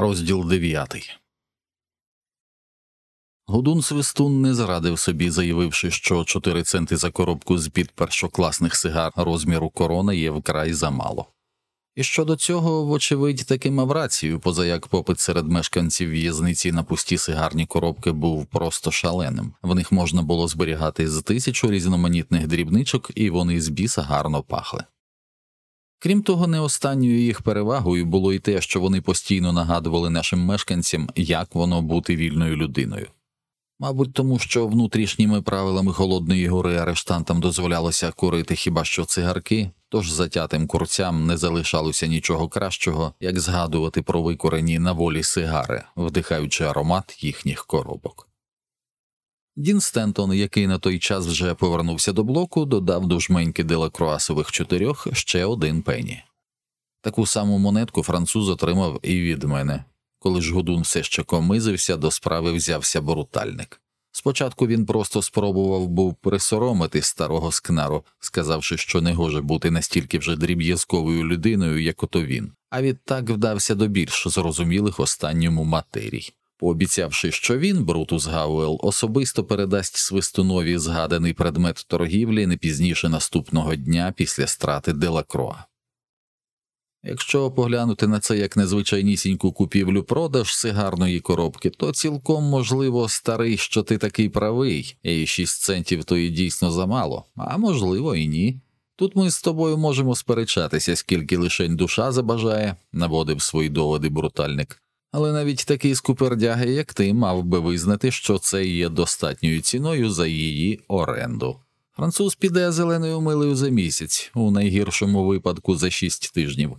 Розділ дев'ятий. Гудун Свистун не зрадив собі, заявивши, що 4 центи за коробку з під першокласних сигар розміру корона є вкрай замало. І щодо цього, вочевидь, таки мав рацію, позаяк попит серед мешканців в'язниці на пусті сигарні коробки був просто шаленим. В них можна було зберігати з тисячу різноманітних дрібничок, і вони з біса гарно пахли. Крім того, не останньою їх перевагою було й те, що вони постійно нагадували нашим мешканцям, як воно бути вільною людиною. Мабуть, тому що внутрішніми правилами Холодної гори арештантам дозволялося курити хіба що цигарки, тож затятим курцям не залишалося нічого кращого, як згадувати про викорені на волі сигари, вдихаючи аромат їхніх коробок. Дін Стентон, який на той час вже повернувся до блоку, додав до жменьки делакруасових чотирьох ще один пені. Таку саму монетку француз отримав і від мене. Коли ж Гудун все ще комизився, до справи взявся брутальник. Спочатку він просто спробував був присоромити старого скнару, сказавши, що не гоже бути настільки вже дріб'язковою людиною, як ото він, а відтак вдався до більш зрозумілих останньому матерій пообіцявши, що він, Брутус Гауел, особисто передасть свистунові згаданий предмет торгівлі не пізніше наступного дня після страти Делакроа. Якщо поглянути на це як незвичайнісіньку купівлю продаж сигарної коробки, то цілком можливо старий, що ти такий правий, і 6 центів то і дійсно замало, а можливо і ні. Тут ми з тобою можемо сперечатися, скільки лишень душа забажає, наводив свої доводи брутальник але навіть такий скупердяги, як ти, мав би визнати, що це є достатньою ціною за її оренду. Француз піде зеленою милою за місяць, у найгіршому випадку за шість тижнів.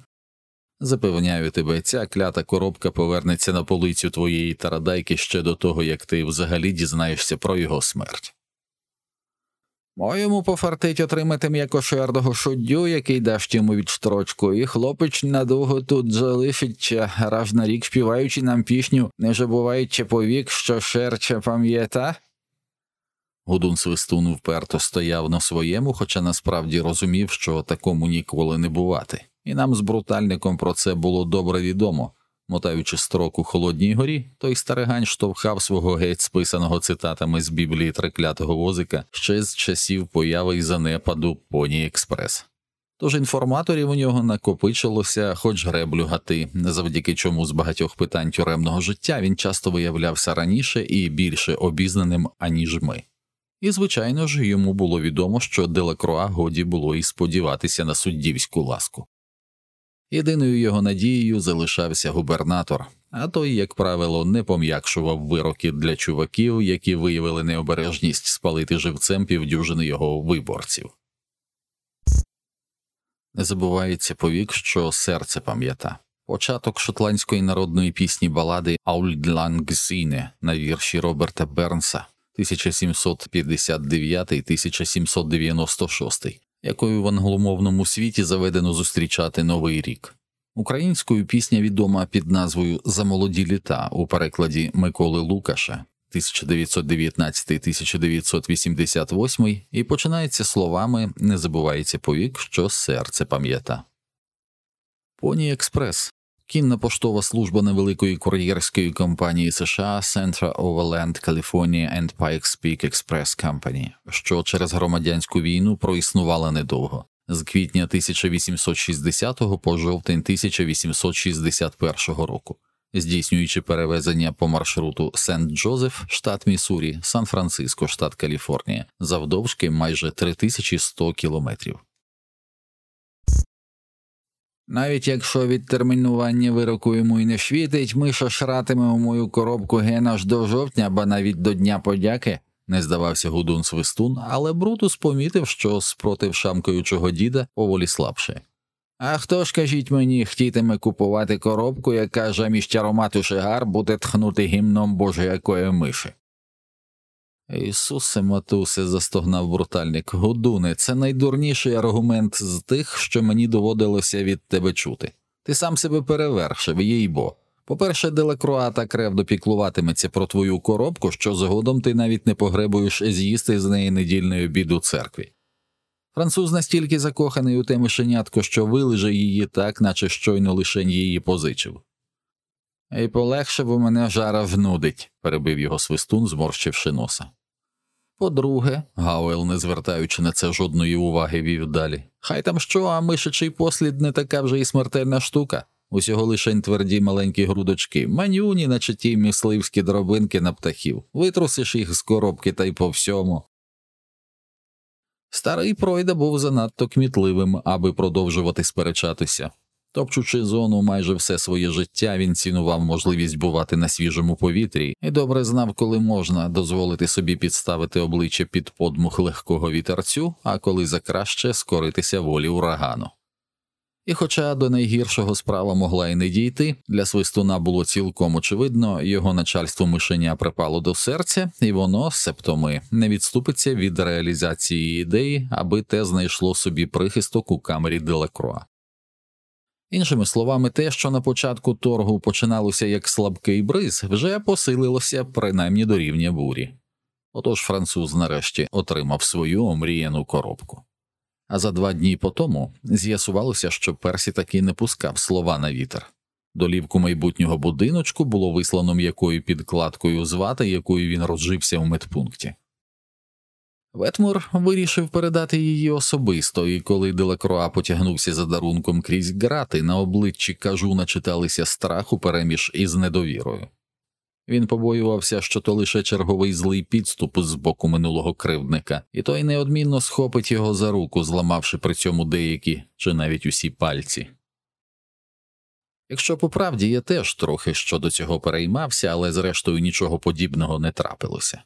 Запевняю тебе, ця клята коробка повернеться на полицю твоєї тарадайки ще до того, як ти взагалі дізнаєшся про його смерть. Моєму пофартить отримати м'якошердого суддю, який дасть йому відстрочку, і хлопець надовго тут залишиться, раз на рік співаючи нам пісню, не забуваючи повік, що шерче пам'ята. Гудун свистун вперто стояв на своєму, хоча насправді розумів, що такому ніколи не бувати, і нам з брутальником про це було добре відомо. Мотаючи строк у холодній горі, той старигань штовхав свого геть списаного цитатами з біблії триклятого возика ще з часів появи й занепаду Поні Експрес. Тож інформаторів у нього накопичилося, хоч греблю гати, завдяки чому з багатьох питань тюремного життя він часто виявлявся раніше і більше обізнаним, аніж ми. І, звичайно ж, йому було відомо, що Делакроа годі було і сподіватися на суддівську ласку. Єдиною його надією залишався губернатор, а той, як правило, не пом'якшував вироки для чуваків, які виявили необережність спалити живцем півдюжини його виборців. Не забувається повік, що серце пам'ята. Початок шотландської народної пісні балади Аульдлангсіне на вірші Роберта Бернса 1759 1796 якою в англомовному світі заведено зустрічати новий рік. Українською пісня відома під назвою Замолоді літа у перекладі Миколи Лукаша 1919-1988 і починається словами Не забувається повік, що серце пам'ята. Поні Експрес Кінна поштова служба невеликої кур'єрської компанії США Central Overland California and Pikes Peak Express Company, що через громадянську війну проіснувала недовго з квітня 1860 по жовтень 1861 року, здійснюючи перевезення по маршруту Сент Джозеф, штат Міссурі, Сан Франциско, штат Каліфорнія, завдовжки майже 3100 кілометрів. Навіть якщо відтермінування вироку йому й не світить, ми шашратимемо мою коробку ген аж до жовтня, або навіть до Дня подяки, не здавався гудун свистун, але Брутус помітив, що спротив шамкаючого діда поволі слабше. А хто ж, кажіть мені, хотітиме купувати коробку, яка замість аромату шигар буде тхнути гімном божої миші? Ісусе матусе, застогнав брутальник, Гудуне, це найдурніший аргумент з тих, що мені доводилося від тебе чути. Ти сам себе перевершив, їй бо. По-перше, Делакруа так ревно піклуватиметься про твою коробку, що згодом ти навіть не погребуєш з'їсти з неї недільний обід у церкві. Француз настільки закоханий у те мишенятко, що вилиже її так, наче щойно лишень її позичив. І полегше, бо мене жара внудить, перебив його свистун, зморщивши носа. По-друге, Гауел, не звертаючи на це жодної уваги, вів далі. Хай там що, а мишачий послід не така вже і смертельна штука. Усього лишень тверді маленькі грудочки, манюні, наче ті мисливські дробинки на птахів, витрусиш їх з коробки та й по всьому. Старий пройда був занадто кмітливим, аби продовжувати сперечатися. Топчучи зону майже все своє життя, він цінував можливість бувати на свіжому повітрі і добре знав, коли можна дозволити собі підставити обличчя під подмух легкого вітерцю, а коли закраще скоритися волі урагану. І, хоча до найгіршого справа могла й не дійти, для свистуна було цілком очевидно, його начальство мишеня припало до серця, і воно, септоми, не відступиться від реалізації ідеї, аби те знайшло собі прихисток у камері Делакроа. Іншими словами, те, що на початку торгу починалося як слабкий бриз, вже посилилося принаймні до рівня бурі. Отож француз нарешті отримав свою омріяну коробку. А за два дні по тому з'ясувалося, що Персі таки не пускав слова на вітер. Долівку майбутнього будиночку було вислано м'якою підкладкою з вати, якою він розжився у медпункті. Ветмор вирішив передати її особисто, і коли Делакроа потягнувся за дарунком крізь грати, на обличчі кажуна читалися страху переміж із недовірою. Він побоювався, що то лише черговий злий підступ з боку минулого кривдника, і той неодмінно схопить його за руку, зламавши при цьому деякі чи навіть усі пальці. Якщо по правді я теж трохи щодо цього переймався, але зрештою нічого подібного не трапилося.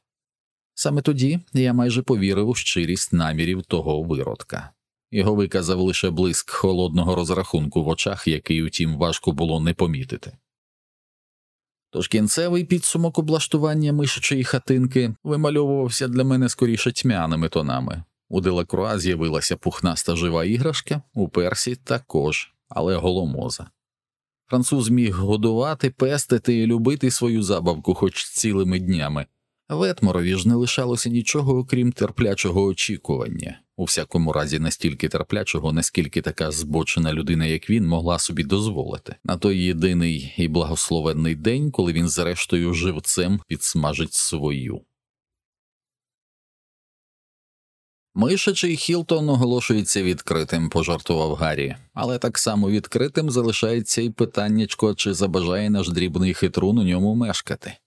Саме тоді я майже повірив у щирість намірів того виродка. Його виказав лише блиск холодного розрахунку в очах, який, утім, важко було не помітити. Тож кінцевий підсумок облаштування мишачої хатинки вимальовувався для мене скоріше тьмяними тонами. У Делакруа з'явилася пухнаста жива іграшка, у персі також, але голомоза. Француз міг годувати, пестити і любити свою забавку хоч цілими днями, Ветморові ж не лишалося нічого, окрім терплячого очікування, у всякому разі настільки терплячого, наскільки така збочена людина, як він, могла собі дозволити на той єдиний і благословенний день, коли він зрештою живцем підсмажить свою. Мишачий Хілтон оголошується відкритим, пожартував Гаррі, але так само відкритим залишається і питаннячко, чи забажає наш дрібний хитрун у ньому мешкати.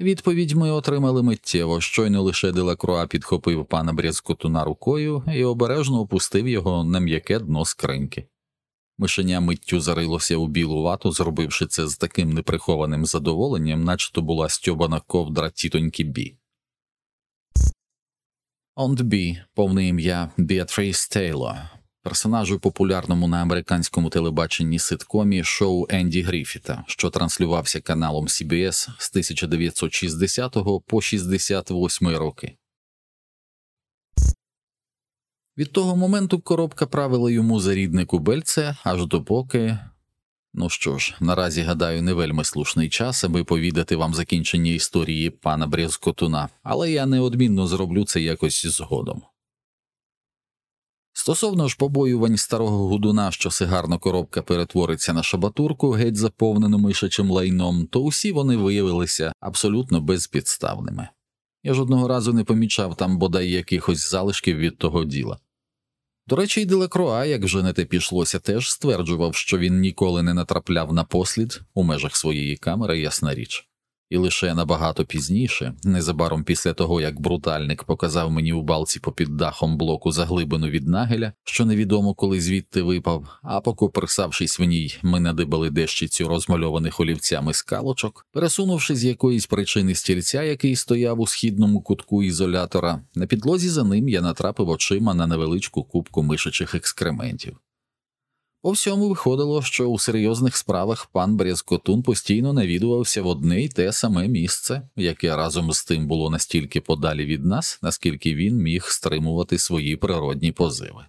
Відповідь ми отримали миттєво, щойно лише Делакруа підхопив пана Брязкотуна рукою і обережно опустив його на м'яке дно скриньки. Мишеня миттю зарилося у білу вату, зробивши це з таким неприхованим задоволенням, наче то була стьобана ковдра тітоньки Бі. Онт Бі, повне ім'я Біатріс Тейло, персонажу популярному на американському телебаченні ситкомі шоу Енді Гріфіта, що транслювався каналом CBS з 1960 по 68 роки. Від того моменту коробка правила йому за рідне кубельце, аж допоки. Ну що ж, наразі гадаю, не вельми слушний час, аби повідати вам закінчення історії пана Брязкотуна, але я неодмінно зроблю це якось згодом. Стосовно ж побоювань старого гудуна, що сигарна коробка перетвориться на шабатурку, геть заповнену мишачим лайном, то усі вони виявилися абсолютно безпідставними. Я жодного разу не помічав там бодай якихось залишків від того діла. До речі, й Делакроа, як вже не те пішлося, теж стверджував, що він ніколи не натрапляв на послід у межах своєї камери, ясна річ. І лише набагато пізніше, незабаром після того як брутальник показав мені у балці попід дахом блоку заглибину від нагеля, що невідомо коли звідти випав, а покоперсавшись в ній, ми надибали дещицю розмальованих олівцями скалочок, пересунувши з якоїсь причини стільця, який стояв у східному кутку ізолятора, на підлозі за ним я натрапив очима на невеличку кубку мишачих екскрементів. По всьому виходило, що у серйозних справах пан Брязкотун постійно навідувався в одне й те саме місце, яке разом з тим було настільки подалі від нас, наскільки він міг стримувати свої природні позиви.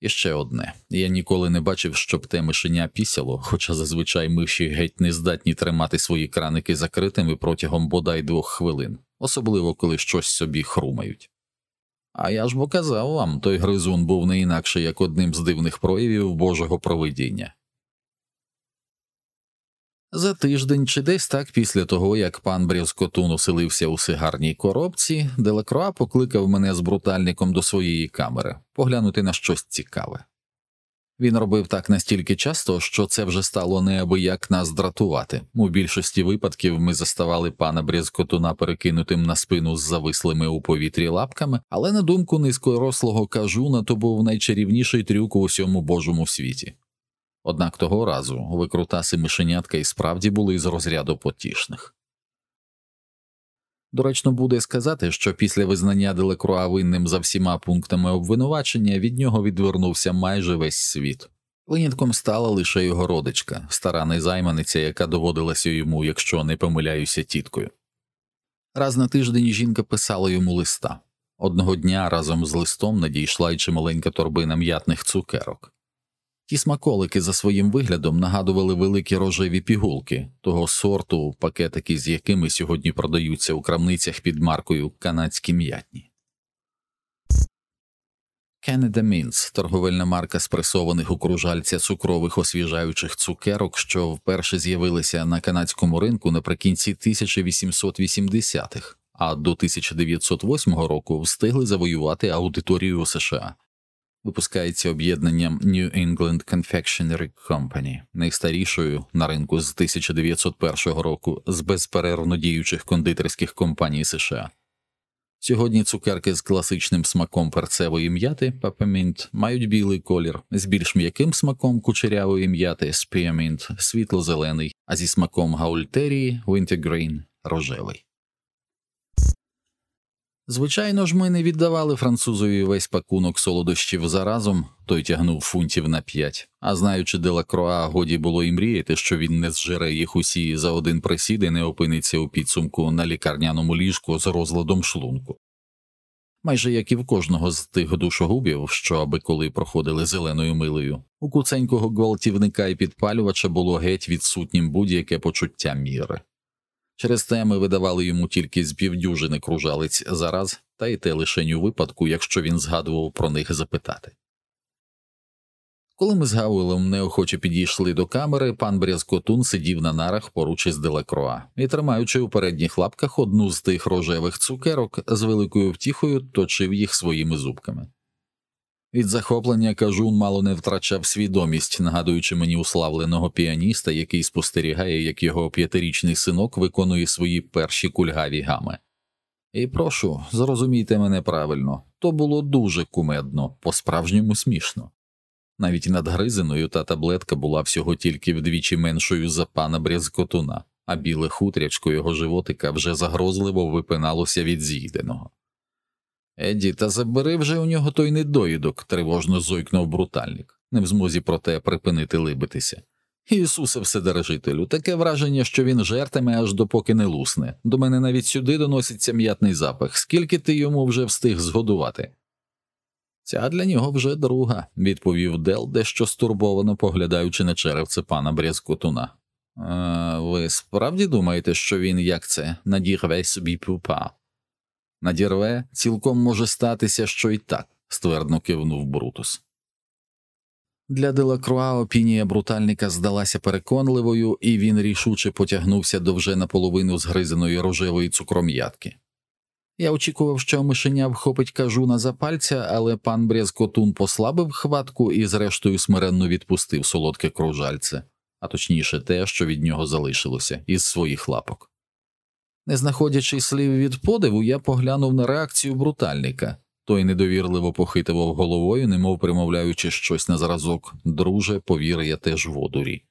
І ще одне я ніколи не бачив, щоб те мишеня пісяло, хоча зазвичай миші геть не здатні тримати свої краники закритими протягом бодай двох хвилин, особливо коли щось собі хрумають. А я ж бо казав вам, той гризун був не інакше як одним з дивних проявів Божого провидіння. За тиждень чи десь так після того, як пан Брязкотун оселився у сигарній коробці, Делакроа покликав мене з брутальником до своєї камери поглянути на щось цікаве. Він робив так настільки часто, що це вже стало неабияк нас дратувати. У більшості випадків ми заставали пана Брязкотуна перекинутим на спину з завислими у повітрі лапками, але на думку низькорослого кажуна то був найчарівніший трюк у усьому божому світі. Однак того разу викрутаси мишенятка і справді були з розряду потішних. Доречно буде сказати, що після визнання Делекруа винним за всіма пунктами обвинувачення від нього відвернувся майже весь світ. Винятком стала лише його родичка, стара незайманиця, яка доводилася йому, якщо не помиляюся, тіткою. Раз на тиждень жінка писала йому листа. Одного дня разом з листом надійшла й чималенька торбина м'ятних цукерок. Ті смаколики за своїм виглядом нагадували великі рожеві пігулки того сорту, пакетики з якими сьогодні продаються у крамницях під маркою канадські м'ятні. Canada Mints – торговельна марка спресованих у кружальця цукрових освіжаючих цукерок, що вперше з'явилися на канадському ринку наприкінці 1880-х, а до 1908 року встигли завоювати аудиторію США випускається об'єднанням New England Confectionery Company, найстарішою на ринку з 1901 року з безперервно діючих кондитерських компаній США. Сьогодні цукерки з класичним смаком перцевої м'яти Peppermint мають білий колір, з більш м'яким смаком кучерявої м'яти Spearmint світло-зелений, а зі смаком гаультерії Wintergreen – рожевий. Звичайно ж, ми не віддавали французові весь пакунок солодощів заразом, той тягнув фунтів на п'ять, а знаючи Делакроа, годі було і мріяти, що він не зжере їх усі за один присід і не опиниться у підсумку на лікарняному ліжку з розладом шлунку. Майже як і в кожного з тих душогубів, що аби коли проходили зеленою милою, у куценького гвалтівника і підпалювача було геть відсутнім будь-яке почуття міри. Через те ми видавали йому тільки з півдюжини кружалиць зараз, та й те лишень у випадку, якщо він згадував про них запитати. Коли ми з Гауелом неохоче підійшли до камери, пан Брязкотун сидів на нарах поруч із Делакроа і, тримаючи у передніх лапках одну з тих рожевих цукерок, з великою втіхою точив їх своїми зубками. Від захоплення кажун мало не втрачав свідомість, нагадуючи мені уславленого піаніста, який спостерігає, як його п'ятирічний синок виконує свої перші кульгаві гами. І прошу, зрозумійте мене правильно, то було дуже кумедно, по справжньому смішно. Навіть надгризеною та таблетка була всього тільки вдвічі меншою за пана Брязкотуна, а біле хутрячко його животика вже загрозливо випиналося від з'їденого. Еді, та забери вже у нього той недоїдок, тривожно зойкнув брутальник, не в змозі проте припинити либитися. Ісусе Вседержителю, таке враження, що він жертиме аж допоки не лусне. До мене навіть сюди доноситься м'ятний запах, скільки ти йому вже встиг згодувати. Ця для нього вже друга, відповів Дел, дещо стурбовано поглядаючи на черевце пана Брязкотуна. «А Ви справді думаєте, що він як це надірве собі пупа? Надірве, цілком може статися, що й так, ствердно кивнув Брутус. Для Делакруа опінія брутальника здалася переконливою, і він рішуче потягнувся до вже наполовину згризеної рожевої цукром'ятки. Я очікував, що мишеня вхопить кажуна за пальця, але пан Брязкотун послабив хватку і, зрештою, смиренно відпустив солодке кружальце, а точніше те, що від нього залишилося, із своїх лапок. Не знаходячи слів від подиву, я поглянув на реакцію брутальника. Той недовірливо похитував головою, немов примовляючи щось на зразок друже, повір, я теж в одурі.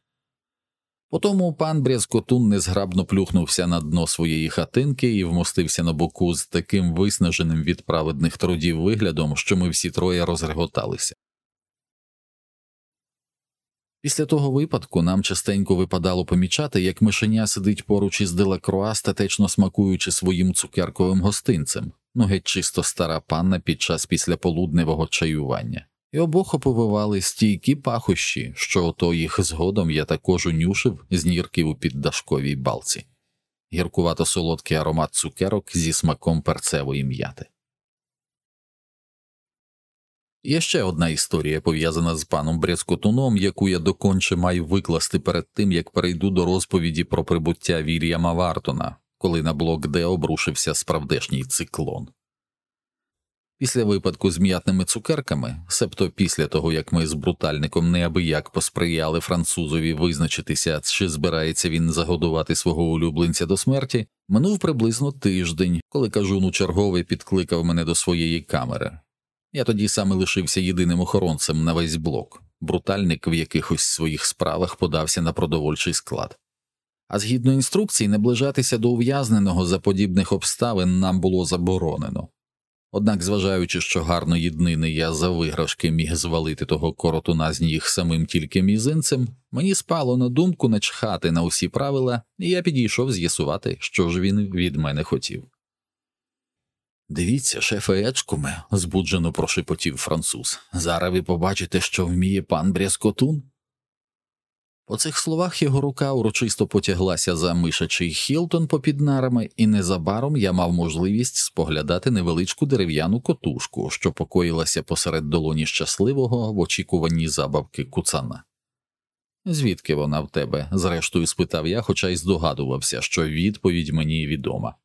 Потому пан Брязкотун незграбно плюхнувся на дно своєї хатинки і вмостився на боку з таким виснаженим від праведних трудів виглядом, що ми всі троє розреготалися. Після того випадку нам частенько випадало помічати, як мишеня сидить поруч із Делакруа, статечно смакуючи своїм цукерковим гостинцем, ну геть чисто стара панна під час післяполудневого чаювання, і обох оповивали стійкі пахощі, що ото їх згодом я також унюшив з нірків у піддашковій балці, гіркувато солодкий аромат цукерок зі смаком перцевої м'яти. Є ще одна історія, пов'язана з паном Брязкотуном, яку я доконче маю викласти перед тим, як перейду до розповіді про прибуття Вільяма Вартона, коли на блок Д обрушився справдешній циклон. Після випадку з м'ятними цукерками, себто після того як ми з брутальником неабияк посприяли французові визначитися, чи збирається він загодувати свого улюбленця до смерті, минув приблизно тиждень, коли кажун у чергове підкликав мене до своєї камери. Я тоді саме лишився єдиним охоронцем на весь блок, брутальник в якихось своїх справах подався на продовольчий склад. А згідно інструкцій, наближатися до ув'язненого за подібних обставин нам було заборонено. Однак, зважаючи, що гарної днини я за виграшки міг звалити того коротуна з ніг самим тільки мізинцем, мені спало на думку начхати на усі правила, і я підійшов з'ясувати, що ж він від мене хотів. Дивіться, шефе Ечкуме, збуджено прошепотів француз. Зараз ви побачите, що вміє пан Брязкотун. По цих словах його рука урочисто потяглася за мишачий Хілтон попід нарами, і незабаром я мав можливість споглядати невеличку дерев'яну котушку, що покоїлася посеред долоні щасливого в очікуванні забавки куцана. Звідки вона в тебе? зрештою спитав я, хоча й здогадувався, що відповідь мені відома.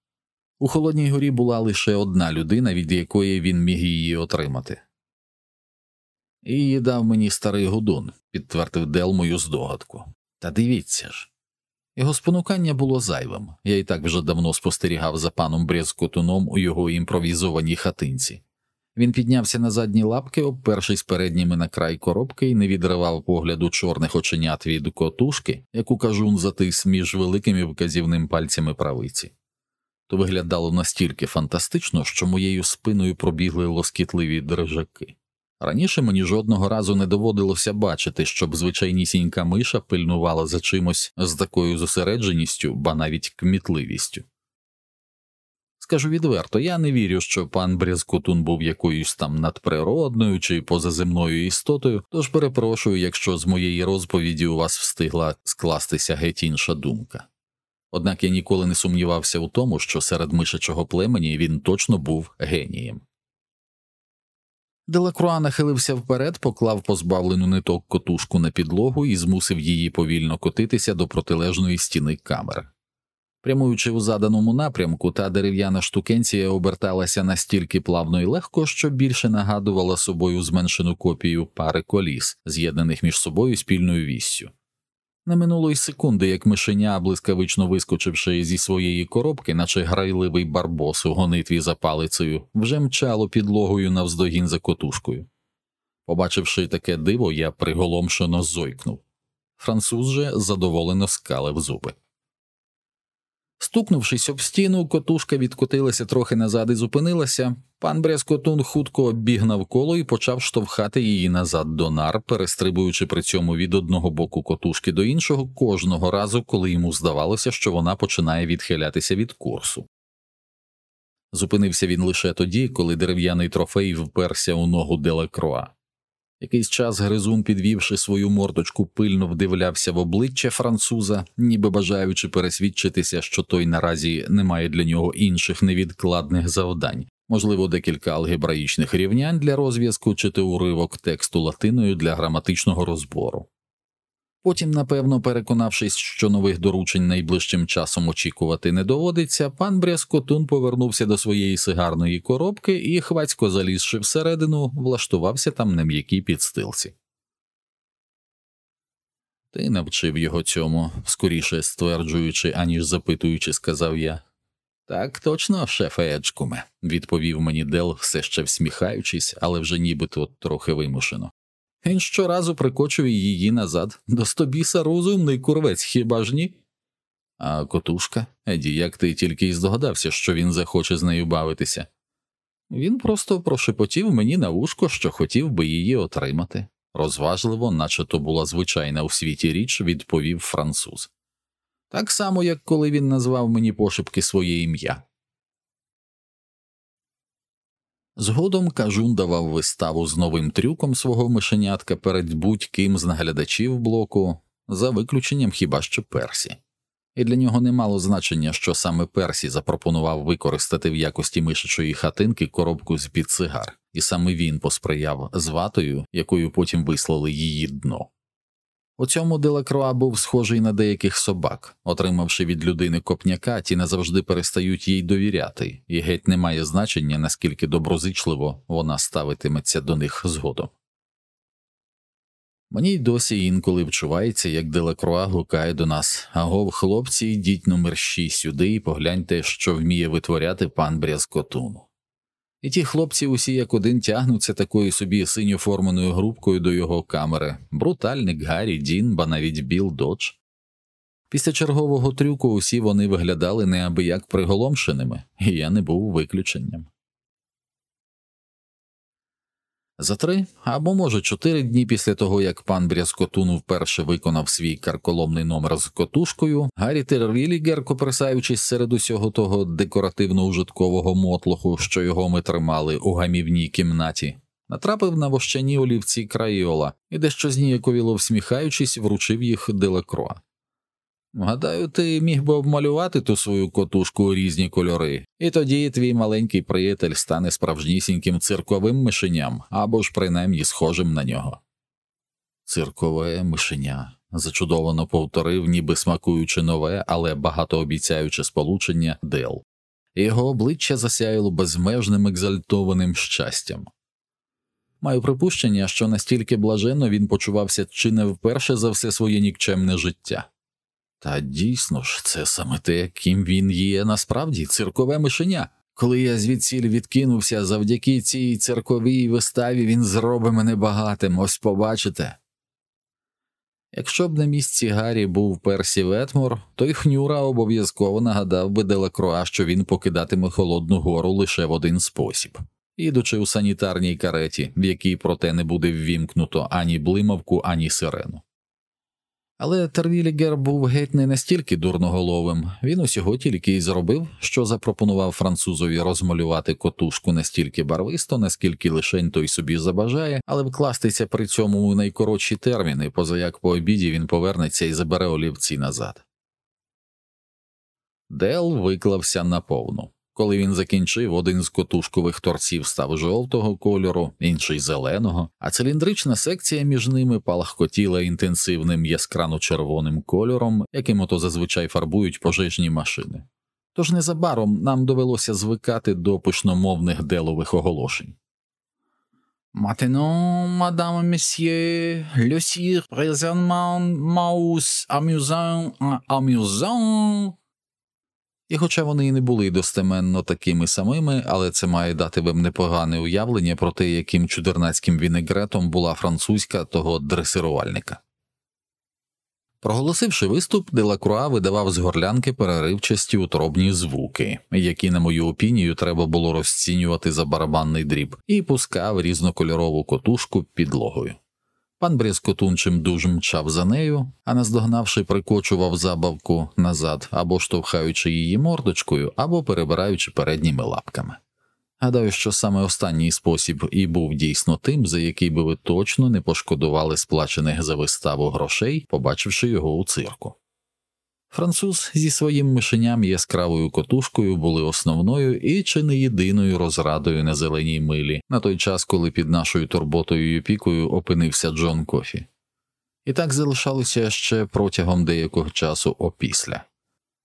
У Холодній горі була лише одна людина, від якої він міг її отримати. Її дав мені старий гудун, підтвердив Дел мою здогадку. Та дивіться ж. Його спонукання було зайвим, я і так вже давно спостерігав за паном Брязкотуном у його імпровізованій хатинці. Він піднявся на задні лапки, обпершись передніми на край коробки і не відривав погляду чорних оченят від котушки, яку кажун затис між великими вказівним пальцями правиці. То виглядало настільки фантастично, що моєю спиною пробігли лоскітливі дрижаки. Раніше мені жодного разу не доводилося бачити, щоб звичайнісінька миша пильнувала за чимось з такою зосередженістю, ба навіть кмітливістю. Скажу відверто, я не вірю, що пан Брязкотун був якоюсь там надприродною чи позаземною істотою, тож перепрошую, якщо з моєї розповіді у вас встигла скластися геть інша думка. Однак я ніколи не сумнівався у тому, що серед мишачого племені він точно був генієм. Делакруа нахилився вперед, поклав позбавлену ниток котушку на підлогу і змусив її повільно котитися до протилежної стіни камери. Прямуючи у заданому напрямку, та дерев'яна штукенція оберталася настільки плавно і легко, що більше нагадувала собою зменшену копію пари коліс, з'єднаних між собою спільною віссю. Не минуло й секунди, як мишеня, блискавично вискочивши зі своєї коробки, наче грайливий барбос у гонитві за палицею, вже мчало підлогою навздогін за котушкою. Побачивши таке диво, я приголомшено зойкнув. Француз же задоволено скалив зуби. Стукнувшись об стіну, котушка відкотилася трохи назад і зупинилася. Пан Брязкотун хутко обіг навколо і почав штовхати її назад до нар, перестрибуючи при цьому від одного боку котушки до іншого кожного разу, коли йому здавалося, що вона починає відхилятися від курсу. Зупинився він лише тоді, коли дерев'яний трофей вперся у ногу Делакроа. Якийсь час Гризун, підвівши свою мордочку, пильно вдивлявся в обличчя француза, ніби бажаючи пересвідчитися, що той наразі не має для нього інших невідкладних завдань, можливо, декілька алгебраїчних рівнянь для розв'язку чи те уривок тексту латиною для граматичного розбору. Потім, напевно, переконавшись, що нових доручень найближчим часом очікувати не доводиться, пан Брязкотун повернувся до своєї сигарної коробки і, хвацько залізши всередину, влаштувався там на м'якій підстилці. Ти навчив його цьому, скоріше стверджуючи, аніж запитуючи, сказав я. Так точно, шефе Еджкуме, відповів мені Дел, все ще всміхаючись, але вже нібито трохи вимушено. Він щоразу прикочує її назад. До стобіса розумний курвець, хіба ж ні? А котушка, Еді, як ти тільки й здогадався, що він захоче з нею бавитися. Він просто прошепотів мені на вушко, що хотів би її отримати. Розважливо, наче то була звичайна у світі річ, відповів француз. Так само, як коли він назвав мені пошепки своє ім'я. Згодом кажун давав виставу з новим трюком свого мишенятка перед будь-ким з наглядачів блоку, за виключенням хіба що Персі, і для нього не мало значення, що саме Персі запропонував використати в якості мишачої хатинки коробку з під цигар, і саме він посприяв з ватою, якою потім вислали її дно. У цьому Делакроа був схожий на деяких собак, отримавши від людини копняка, ті назавжди перестають їй довіряти, і геть не має значення, наскільки доброзичливо вона ставитиметься до них згодом. Мені й досі інколи вчувається, як Делакруа гукає до нас агов, хлопці, йдіть номер шість сюди і погляньте, що вміє витворяти пан Брязкотун. І ті хлопці усі як один тягнуться такою собі синьоформеною групкою до його камери брутальник Гаррі, Дін, ба навіть Біл Додж. Після чергового трюку усі вони виглядали неабияк приголомшеними, і я не був виключенням. За три або, може, чотири дні після того, як пан Брязкотун вперше виконав свій карколомний номер з котушкою, Гаррі Террілігер, коприсаючись серед усього того декоративно ужиткового мотлоху, що його ми тримали у гамівній кімнаті, натрапив на вощані олівці крайола і дещо зніяковіло всміхаючись, вручив їх Делекроа. Гадаю, ти міг би обмалювати ту свою котушку у різні кольори, і тоді твій маленький приятель стане справжнісіньким цирковим мишеням або ж принаймні схожим на нього. Циркове мишеня. зачудовано повторив, ніби смакуючи нове, але багатообіцяюче сполучення Дел. Його обличчя засяяло безмежним екзальтованим щастям. Маю припущення, що настільки блаженно він почувався чи не вперше за все своє нікчемне життя. Та дійсно ж, це саме те, ким він є насправді циркове мишеня. Коли я звідсіль відкинувся завдяки цій цирковій виставі, він зробить мене багатим, ось побачите. Якщо б на місці Гаррі був Персі Ветмор, то й хнюра обов'язково нагадав би Делакроа, що він покидатиме холодну гору лише в один спосіб, ідучи у санітарній кареті, в якій проте не буде ввімкнуто ані блимавку, ані сирену. Але Тервілігер був геть не настільки дурноголовим, він усього тільки й зробив, що запропонував французові розмалювати котушку настільки барвисто, наскільки лишень той собі забажає, але вкластися при цьому у найкоротші терміни, поза як по обіді він повернеться і забере олівці назад. Дел виклався наповну. Коли він закінчив, один з котушкових торців став жовтого кольору, інший зеленого, а циліндрична секція між ними палахкотіла інтенсивним яскрано червоним кольором, яким ото зазвичай фарбують пожежні машини. Тож незабаром нам довелося звикати до пишномовних делових оголошень. Maintenant, madame, messieurs, le sire présentement maus amusant, amusant, і хоча вони і не були достеменно такими самими, але це має дати вам непогане уявлення про те, яким чудернацьким вінегретом була французька того дресирувальника. Проголосивши виступ, Делакруа видавав з горлянки переривчасті утробні звуки, які, на мою опінію, треба було розцінювати за барабанний дріб, і пускав різнокольорову котушку підлогою. Пан брязкотунчим чимдуж мчав за нею, а наздогнавши, прикочував забавку назад або штовхаючи її мордочкою, або перебираючи передніми лапками. Гадаю, що саме останній спосіб і був дійсно тим, за який би ви точно не пошкодували сплачених за виставу грошей, побачивши його у цирку. Француз зі своїм мишеням яскравою котушкою були основною і чи не єдиною розрадою на зеленій милі на той час, коли під нашою турботою і опікою опинився Джон Кофі. І так залишалося ще протягом деякого часу опісля.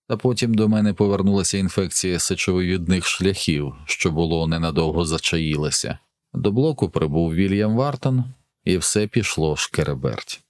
Та потім до мене повернулася інфекція сечовивідних шляхів, що було ненадовго зачаїлася. До блоку прибув Вільям Вартон, і все пішло шкереберть.